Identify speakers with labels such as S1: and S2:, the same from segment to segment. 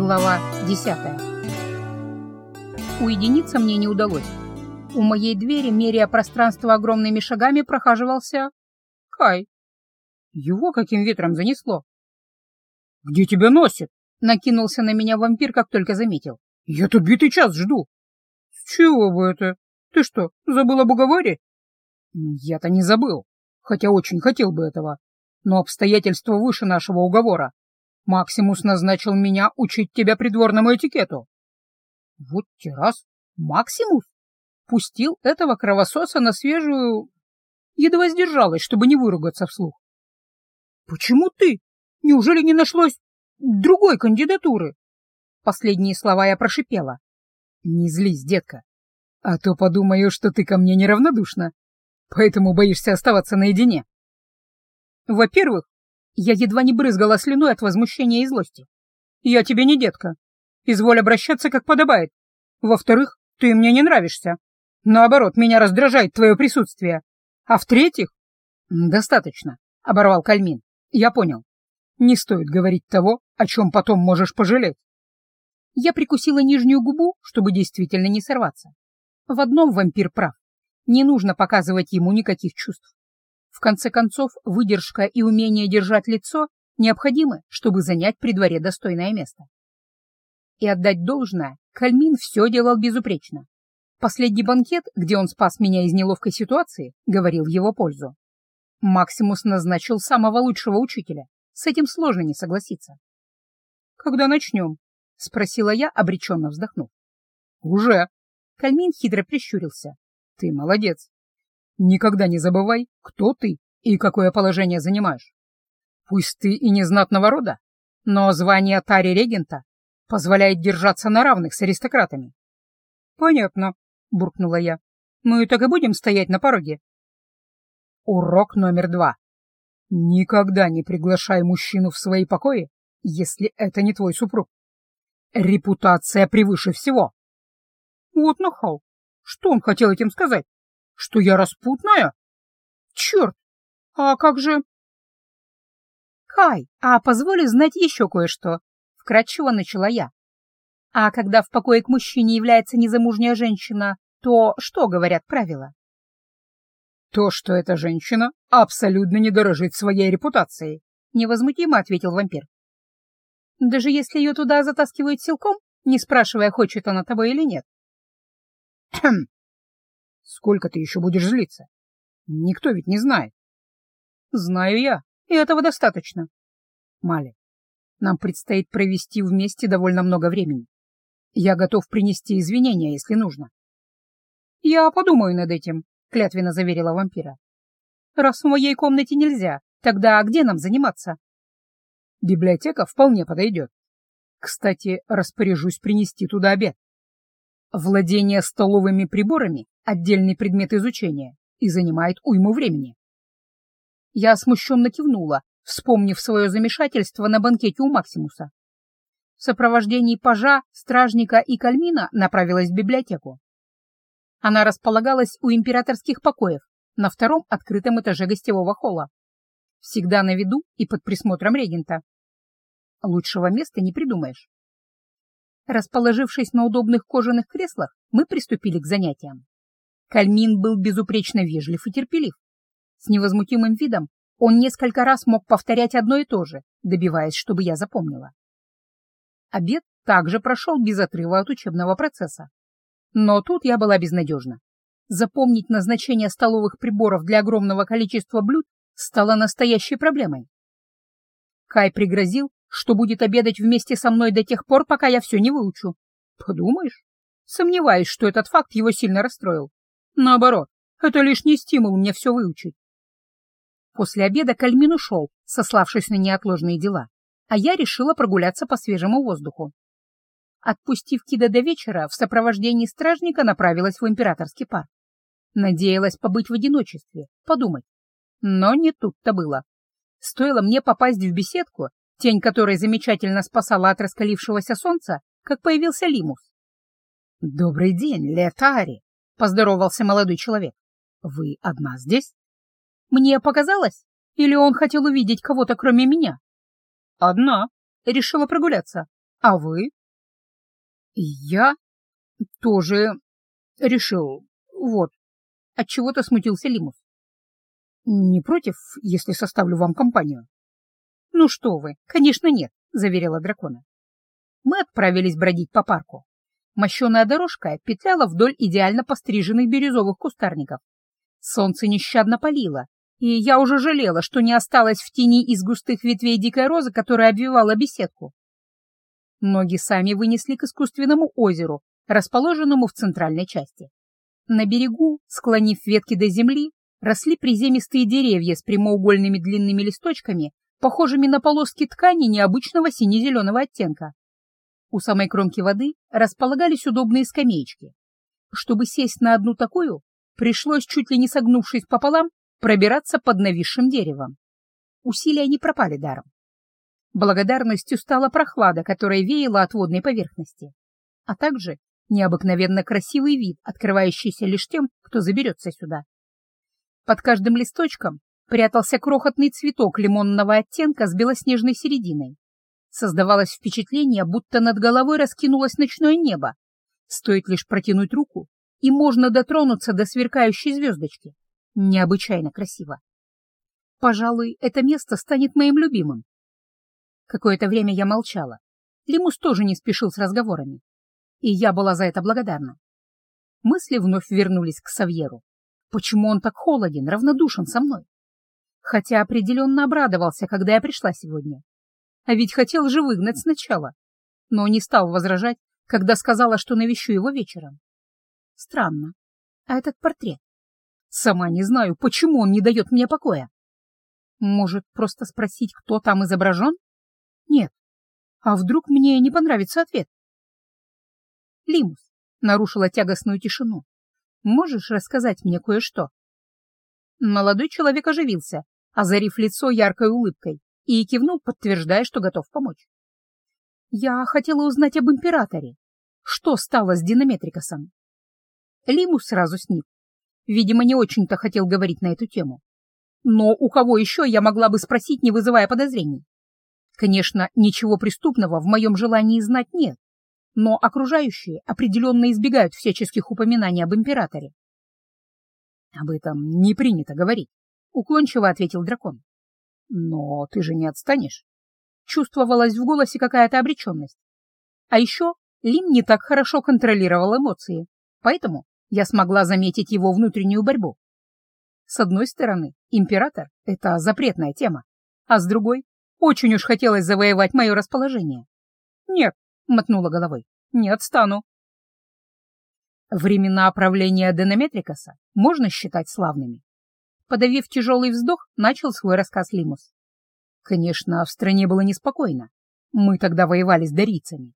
S1: Глава десятая. Уединиться мне не удалось. У моей двери, меряя пространство огромными шагами, прохаживался Кай. Его каким ветром занесло?
S2: «Где тебя носит?»
S1: — накинулся на меня вампир, как только заметил.
S2: «Я тут битый час жду».
S1: «С чего бы это? Ты что, забыл об уговоре?»
S2: «Я-то не забыл, хотя очень хотел бы этого. Но обстоятельства выше нашего уговора. Максимус назначил меня учить тебя придворному этикету.
S1: Вот те раз. Максимус? Пустил этого кровососа на свежую... Едва сдержалась, чтобы не выругаться вслух. Почему ты? Неужели не нашлось другой кандидатуры? Последние слова я прошипела.
S2: Не злись, детка. А то подумаю, что ты ко мне неравнодушна. Поэтому боишься оставаться наедине.
S1: Во-первых, я едва не брызгала слюной от возмущения и злости. «Я тебе не детка. Изволь обращаться, как подобает. Во-вторых, ты мне не нравишься. Наоборот, меня раздражает твое присутствие. А в-третьих...»
S2: «Достаточно», — оборвал Кальмин. «Я понял. Не стоит говорить того, о чем потом можешь пожалеть».
S1: Я прикусила нижнюю губу, чтобы действительно не сорваться. В одном вампир прав. Не нужно показывать ему никаких чувств. В конце концов, выдержка и умение держать лицо необходимы, чтобы занять при дворе достойное место. И отдать должное, Кальмин все делал безупречно. Последний банкет, где он спас меня из неловкой ситуации, говорил в его пользу. Максимус назначил самого лучшего учителя. С этим сложно не согласиться. «Когда начнем?» — спросила я, обреченно вздохнув.
S2: «Уже!»
S1: — Кальмин хитро прищурился.
S2: «Ты молодец. Никогда не забывай, кто ты и какое положение занимаешь. Пусть ты и не знатного рода, но звание Тари Регента позволяет держаться на равных с аристократами.
S1: — Понятно, — буркнула я. — Мы так и будем стоять на пороге.
S2: Урок номер два. Никогда не приглашай мужчину в свои покои, если это не твой супруг. Репутация превыше всего.
S1: Вот нахал. Что он хотел этим сказать? Что я распутная? Черт! А как же... Хай, а позволю знать еще кое-что. Вкратчиво начала я. А когда в покое к мужчине является незамужняя женщина, то что говорят правила?
S2: То, что эта женщина абсолютно не дорожит своей репутацией,
S1: невозмутимо ответил вампир. Даже если ее туда затаскивают силком, не спрашивая, хочет она того или нет.
S2: Сколько ты еще будешь злиться? Никто ведь не знает.
S1: Знаю я, и этого достаточно.
S2: Мали, нам предстоит провести вместе довольно много времени. Я готов принести извинения, если нужно.
S1: Я подумаю над этим, клятвенно заверила вампира. Раз в моей комнате нельзя, тогда где нам заниматься?
S2: Библиотека вполне подойдет. Кстати, распоряжусь принести туда обед. Владение столовыми приборами — отдельный предмет изучения и занимает уйму времени.
S1: Я смущенно кивнула, вспомнив свое замешательство на банкете у Максимуса. В сопровождении пажа, стражника и кальмина направилась в библиотеку. Она располагалась у императорских покоев на втором открытом этаже гостевого холла. Всегда на виду и под присмотром регента. Лучшего места не придумаешь. Расположившись на удобных кожаных креслах, мы приступили к занятиям. Кальмин был безупречно вежлив и терпелив. С невозмутимым видом он несколько раз мог повторять одно и то же, добиваясь, чтобы я запомнила. Обед также прошел без отрыва от учебного процесса. Но тут я была безнадежна. Запомнить назначение столовых приборов для огромного количества блюд стало настоящей проблемой. Кай пригрозил, что будет обедать вместе со мной до тех пор, пока я все не выучу. Подумаешь? Сомневаюсь, что этот факт его сильно расстроил. Наоборот, это лишний стимул мне все выучить. После обеда Кальмин ушел, сославшись на неотложные дела, а я решила прогуляться по свежему воздуху. Отпустив Кида до вечера, в сопровождении стражника направилась в императорский парк. Надеялась побыть в одиночестве, подумать. Но не тут-то было. Стоило мне попасть в беседку, тень которой замечательно спасала от раскалившегося солнца, как появился Лимус.
S2: «Добрый день, Летари!» — поздоровался молодой человек. «Вы одна здесь?»
S1: «Мне показалось? Или он хотел увидеть кого-то, кроме меня?» «Одна. Решила прогуляться. А вы?
S2: Я тоже решил. Вот.
S1: От чего то смутился Лимус.
S2: Не против, если составлю вам компанию?
S1: Ну что вы, конечно нет, заверила дракона. Мы отправились бродить по парку. Мощеная дорожка петляла вдоль идеально постриженных бирюзовых кустарников. Солнце нещадно палило, и я уже жалела, что не осталось в тени из густых ветвей дикой розы, которая обвивала беседку. Ноги сами вынесли к искусственному озеру, расположенному в центральной части. На берегу, склонив ветки до земли, росли приземистые деревья с прямоугольными длинными листочками, похожими на полоски ткани необычного сине-зеленого оттенка. У самой кромки воды располагались удобные скамеечки. Чтобы сесть на одну такую, пришлось, чуть ли не согнувшись пополам, пробираться под нависшим деревом. Усилия не пропали даром. Благодарностью стала прохлада, которая веяла от водной поверхности, а также необыкновенно красивый вид, открывающийся лишь тем, кто заберется сюда. Под каждым листочком прятался крохотный цветок лимонного оттенка с белоснежной серединой. Создавалось впечатление, будто над головой раскинулось ночное небо. Стоит лишь протянуть руку, и можно дотронуться до сверкающей звездочки. Необычайно красиво. Пожалуй, это место станет моим любимым. Какое-то время я молчала. Лимус тоже не спешил с разговорами. И я была за это благодарна. Мысли вновь вернулись к Савьеру. Почему он так холоден, равнодушен со мной? Хотя определенно обрадовался, когда я пришла сегодня. А ведь хотел же выгнать сначала. Но не стал возражать, когда сказала, что навещу его вечером. Странно. А этот портрет? Сама не знаю, почему он не дает мне покоя. Может, просто спросить, кто там изображен? Нет. А вдруг мне не понравится ответ? Лимус нарушила тягостную тишину. Можешь рассказать мне кое-что? Молодой человек оживился, озарив лицо яркой улыбкой, и кивнул, подтверждая, что готов помочь. Я хотела узнать об императоре. Что стало с Динаметрикосом? Лимус сразу сник. Видимо, не очень-то хотел говорить на эту тему. Но у кого еще я могла бы спросить, не вызывая подозрений? Конечно, ничего преступного в моем желании знать нет, но окружающие определенно избегают всяческих упоминаний об императоре. «Об этом не принято говорить», — уклончиво ответил дракон. «Но ты же не отстанешь?» Чувствовалась в голосе какая-то обреченность. А еще Лим не так хорошо контролировал эмоции, поэтому я смогла заметить его внутреннюю борьбу. С одной стороны, император — это запретная тема, а с другой очень уж хотелось завоевать мое расположение. «Нет», — мотнула головой, — «не отстану». Времена правления Денеметрикаса можно считать славными. Подавив тяжелый вздох, начал свой рассказ Лимус. Конечно, в стране было неспокойно. Мы тогда воевали с дарийцами.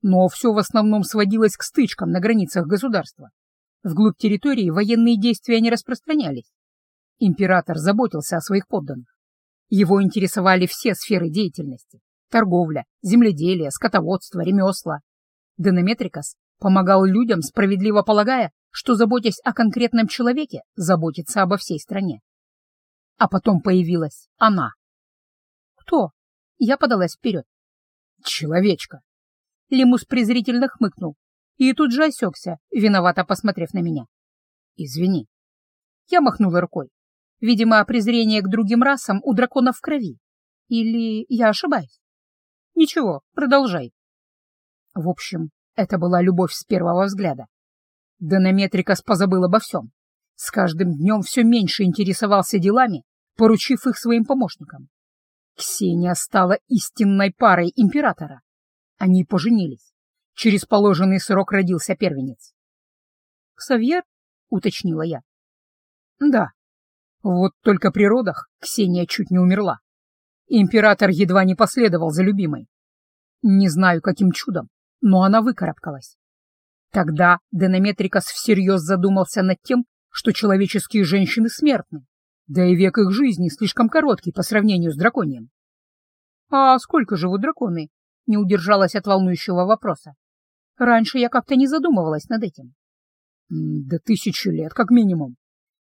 S1: Но все в основном сводилось к стычкам на границах государства. Вглубь территории военные действия не распространялись. Император заботился о своих подданных. Его интересовали все сферы деятельности — торговля, земледелие, скотоводство, ремесла. Денеметрикас помогал людям, справедливо полагая, что, заботясь о конкретном человеке, заботится обо всей стране. А потом появилась она. Кто? Я подалась вперед. Человечка. Лимус презрительно хмыкнул и тут же осекся, виновато посмотрев на меня. Извини. Я махнула рукой. Видимо, презрение к другим расам у дракона в крови. Или я ошибаюсь? Ничего, продолжай. В общем, это была любовь с первого взгляда. Донометрикас позабыл обо всем. С каждым днем все меньше интересовался делами, поручив их своим помощникам. Ксения стала истинной парой императора. Они поженились. Через положенный срок родился первенец. «Ксавьер?» — уточнила я. «Да, вот только при родах Ксения чуть не умерла. Император едва не последовал за любимой. Не знаю, каким чудом, но она выкарабкалась. Тогда Денеметрикас всерьез задумался над тем, что человеческие женщины смертны, да и век их жизни слишком короткий по сравнению с драконием. «А сколько живут драконы?» — не удержалась от волнующего вопроса. Раньше я как-то не задумывалась над этим. Да тысячи лет, как минимум.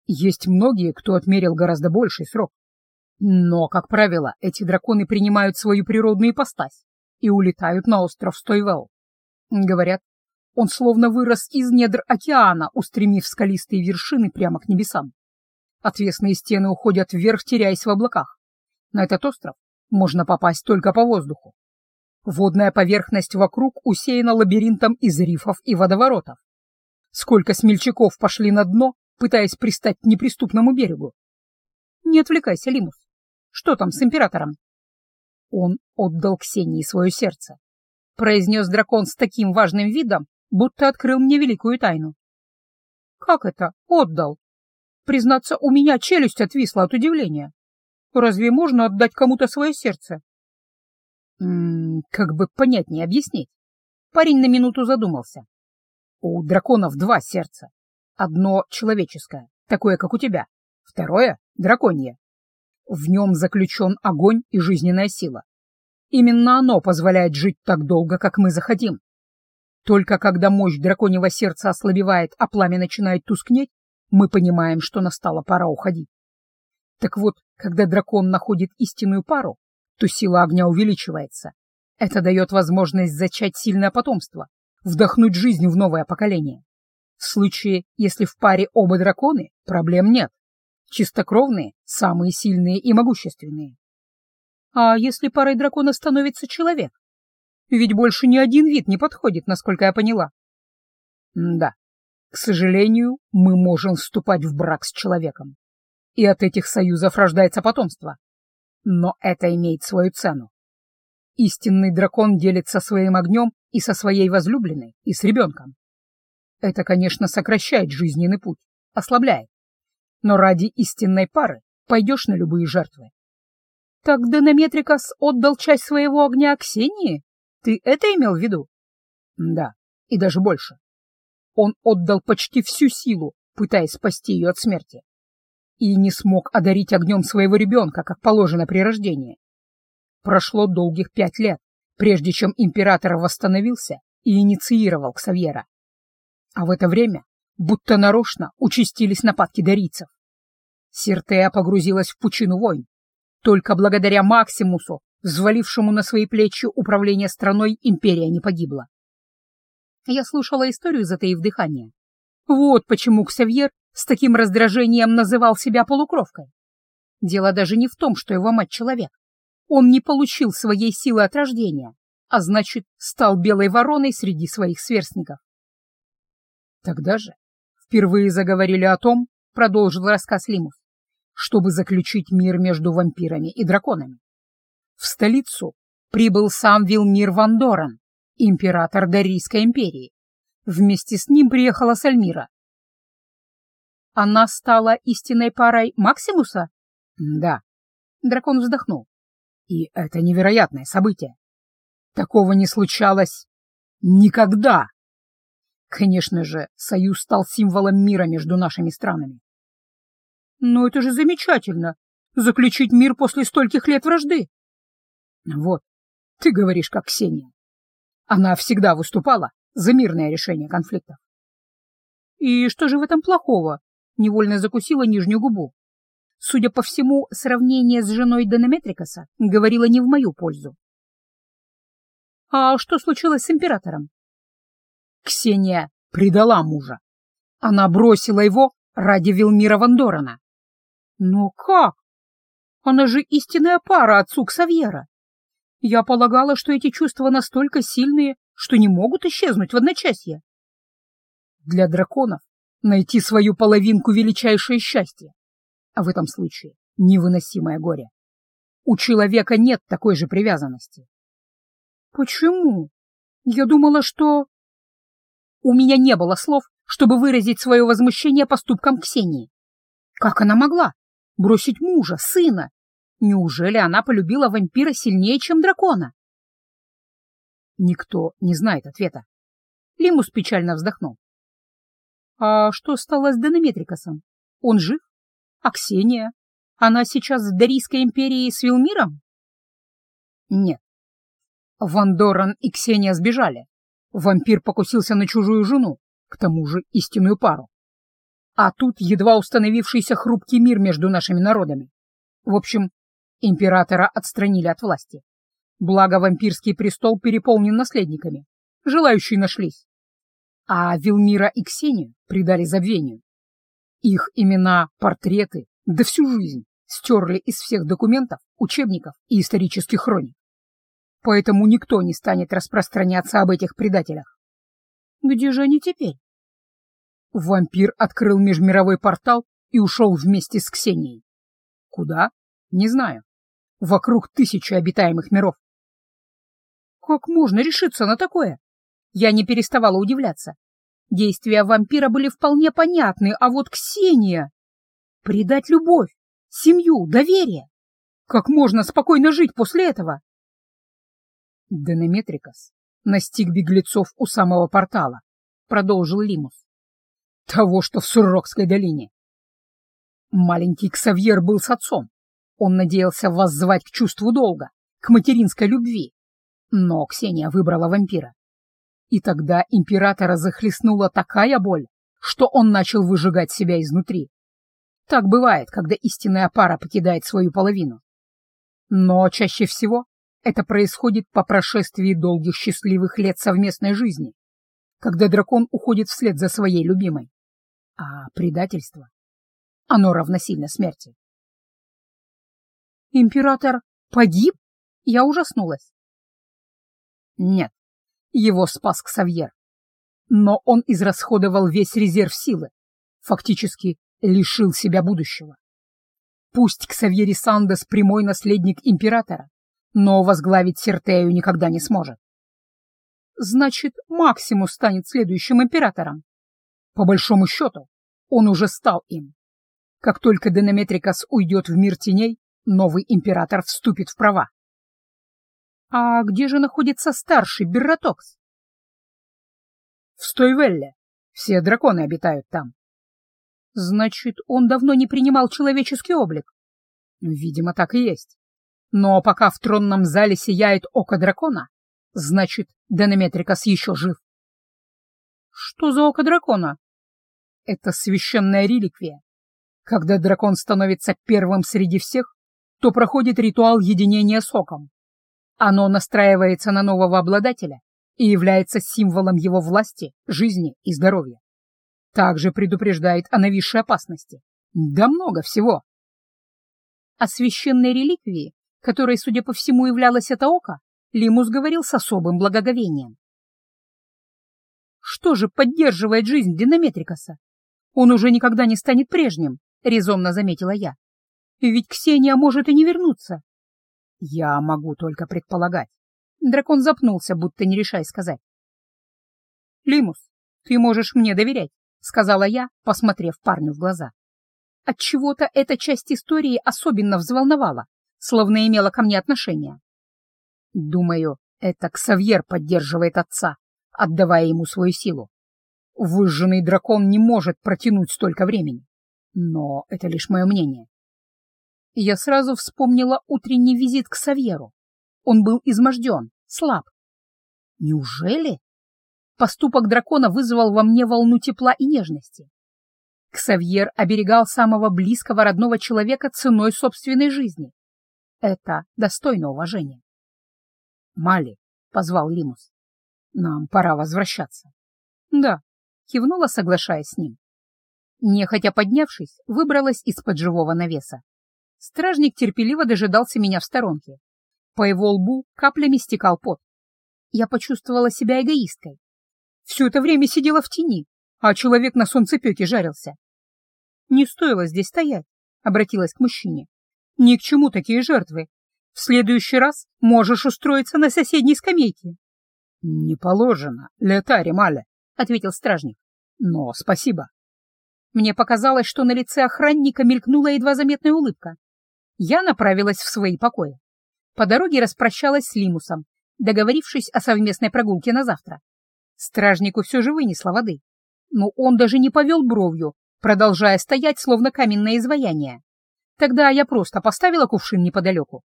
S1: Есть многие, кто отмерил гораздо больший срок. Но, как правило, эти драконы принимают свою природную ипостась,
S2: и улетают на остров Стойвелл. Говорят, он словно вырос из недр океана, устремив скалистые вершины прямо к небесам. Отвесные стены уходят вверх, теряясь в облаках. На этот остров можно попасть только по воздуху. Водная поверхность вокруг усеяна лабиринтом из рифов и водоворотов. Сколько смельчаков пошли на дно, пытаясь пристать к неприступному берегу. Не отвлекайся, Лимус. Что там с императором? Он отдал Ксении свое сердце. Произнес дракон с таким важным видом, будто открыл мне великую тайну. Как это отдал? Признаться, у меня челюсть отвисла от удивления. Разве можно отдать кому-то свое сердце? М -м, как бы понятнее объяснить. Парень на минуту задумался. У драконов два сердца. Одно человеческое, такое, как у тебя. Второе — драконье. В нем заключен огонь и жизненная сила. Именно оно позволяет жить так долго, как мы захотим. Только когда мощь драконьего сердца ослабевает, а пламя начинает тускнеть, мы понимаем, что настала пора уходить. Так вот, когда дракон находит истинную пару, то сила огня увеличивается. Это дает возможность зачать сильное потомство, вдохнуть жизнь в новое поколение. В случае, если в паре оба драконы, проблем нет. Чистокровные, самые сильные и могущественные. А если парой дракона становится человек? Ведь больше ни один вид не подходит, насколько я поняла. да, к сожалению, мы можем вступать в брак с человеком. И от этих союзов рождается потомство. Но это имеет свою цену. Истинный дракон делится своим огнем и со своей возлюбленной, и с ребенком. Это, конечно, сокращает жизненный путь, ослабляет. Но ради истинной пары пойдешь на любые жертвы. Так Денеметрикас отдал часть своего огня Ксении? Ты это имел в виду? Да, и даже больше. Он отдал почти всю силу, пытаясь спасти ее от смерти. И не смог одарить огнем своего ребенка, как положено при рождении. Прошло долгих пять лет, прежде чем император восстановился и инициировал Ксавьера. А в это время, будто нарочно, участились нападки дарийцев. Сиртея погрузилась в пучину войн. Только благодаря Максимусу взвалившему на свои плечи управление страной, империя не погибла. Я слушала историю, затаив дыхание. Вот почему Ксавьер с таким раздражением называл себя полукровкой. Дело даже не в том, что его мать человек. Он не получил своей силы от рождения, а значит, стал белой вороной среди своих сверстников. Тогда же впервые заговорили о том, продолжил рассказ Лимус, чтобы заключить мир между вампирами и драконами. В столицу прибыл сам Вилмир Ван Дорен, император Дарийской империи. Вместе с ним приехала Сальмира. Она стала истинной парой Максимуса? Да. Дракон вздохнул. И это невероятное событие. Такого не случалось никогда. Конечно же, союз стал символом мира между нашими странами. Но это же замечательно, заключить мир после стольких лет вражды. Вот, ты говоришь, как Ксения. Она всегда выступала за мирное решение конфликтов. И что же в этом плохого? Невольно закусила нижнюю губу. Судя по всему, сравнение с женой Донометрикаса говорило не в мою пользу. А что случилось с императором? Ксения предала мужа. Она бросила его ради Вилмира Вандорана. Но как? Она же истинная пара отцу Ксавьера. Я полагала, что эти чувства настолько сильные, что не могут исчезнуть в одночасье. Для драконов найти свою половинку — величайшее счастье, а в этом случае невыносимое горе. У человека нет такой же привязанности. Почему? Я думала, что... У меня не было слов, чтобы выразить свое возмущение поступком Ксении. Как она могла бросить мужа, сына, Неужели она полюбила вампира сильнее, чем дракона? Никто не знает ответа. Лимус печально вздохнул. А что стало с Денеметрикосом? Он жив? А Ксения? Она сейчас в Дарийской империи с Вилмиром? Нет. Вандоран и Ксения сбежали. Вампир покусился на чужую жену, к тому же истинную пару. А тут едва установившийся хрупкий мир между нашими народами. В общем, Императора отстранили от власти. Благо вампирский престол переполнен наследниками. Желающие нашлись. А Вилмира и Ксению предали забвению. Их имена, портреты, да всю жизнь стерли из всех документов, учебников и исторических хроник. Поэтому никто не станет распространяться об этих предателях. Где же они теперь? Вампир открыл межмировой портал и ушел вместе с Ксенией. Куда? Не знаю. Вокруг тысячи обитаемых миров. Как можно решиться на такое? Я не переставала удивляться. Действия вампира были вполне понятны, а вот Ксения... Предать любовь, семью, доверие. Как можно спокойно жить после этого? Денеметрикас настиг беглецов у самого портала, продолжил Лимус. Того, что в Суррокской долине. Маленький Ксавьер был с отцом. Он надеялся воззвать к чувству долга, к материнской любви. Но Ксения выбрала вампира. И тогда императора захлестнула такая боль, что он начал выжигать себя изнутри. Так бывает, когда истинная пара покидает свою половину. Но чаще всего это происходит по прошествии долгих счастливых лет совместной жизни, когда дракон уходит вслед за своей любимой. А предательство? Оно равносильно смерти. Император погиб? Я ужаснулась. Нет, его спас Ксавьер. Но он израсходовал весь резерв силы, фактически лишил себя будущего. Пусть Ксавьери Сандес прямой наследник императора, но возглавить Сертею никогда не сможет. Значит, Максимус станет следующим императором. По большому счету, он уже стал им. Как только Денеметрикас уйдет в мир теней, новый император вступит в права. А где же находится старший Берратокс? В Стойвелле. Все драконы обитают там. Значит, он давно не принимал человеческий облик? Видимо, так и есть. Но пока в тронном зале сияет око дракона, значит, Денеметрикас еще жив. Что за око дракона? Это священная реликвия. Когда дракон становится первым среди всех, то проходит ритуал единения с оком. Оно настраивается на нового обладателя и является символом его власти, жизни и здоровья. Также предупреждает о нависшей опасности. Да много всего. О священной реликвии, которой, судя по всему, являлось это око, Лимус говорил с особым благоговением. Что же поддерживает жизнь Динаметрикаса? Он уже никогда не станет прежним, резонно заметила я. Ведь Ксения может и не вернуться. Я могу только предполагать. Дракон запнулся, будто не решая сказать. Лимус, ты можешь мне доверять. — сказала я, посмотрев парню в глаза. Отчего-то эта часть истории особенно взволновала, словно имела ко мне отношение. Думаю, это Ксавьер поддерживает отца, отдавая ему свою силу. Выжженный дракон не может протянуть столько времени. Но это лишь мое мнение. Я сразу вспомнила утренний визит к Савьеру. Он был изможден, слаб. Неужели Поступок дракона вызвал во мне волну тепла и нежности. Ксавьер оберегал самого близкого родного человека ценой собственной жизни. Это достойно уважения. «Мали», — позвал Лимус, — «нам пора возвращаться». «Да», — кивнула, соглашаясь с ним. Нехотя поднявшись, выбралась из-под живого навеса. Стражник терпеливо дожидался меня в сторонке. По его лбу каплями стекал пот. Я почувствовала себя эгоисткой. Все это время сидела в тени, а человек на солнцепеке жарился. «Не стоило здесь стоять», — обратилась к мужчине. «Ни к чему такие жертвы. В следующий раз можешь устроиться на соседней скамейке». «Не положено, летари Маля», — ответил стражник. «Но спасибо». Мне показалось, что на лице охранника мелькнула едва заметная улыбка. Я направилась в свои покои. По дороге распрощалась с Лимусом, договорившись о совместной прогулке на завтра. Стражнику все же вынесло воды, но он даже не повел бровью, продолжая стоять, словно каменное изваяние. Тогда я просто поставила кувшин неподалеку